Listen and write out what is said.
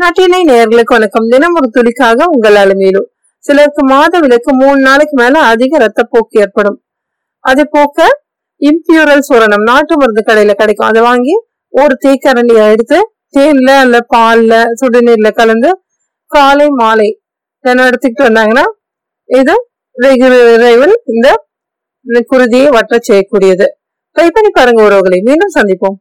நாட்டினை நேர்களுக்கு வணக்கம். தினம் ஒரு துளிக்காக உங்கள் அலுமையிலும். சிலருக்கு மாத விலக்கு மூணு நாளைக்கு மேல அதிக ரத்தப்போக்கு ஏற்படும். அதை போக்க இம்பியூரல் சூரணம் நாட்டு மருந்து கடையில கிடைக்கும். அதை வாங்கி ஒரு தேக்கரண்டியை எடுத்து தேன்ல அல்ல பால்ல சுடுநீர்ல கலந்து காலை மாலை தினம் எடுத்துக்கிட்டு வந்தாங்கன்னா இது வெகு விரைவில் இந்த குருதியை வற்ற செய்யக்கூடியது. ட்ரை பண்ணி பாருங்க உறவுகளை. மீண்டும் சந்திப்போம்.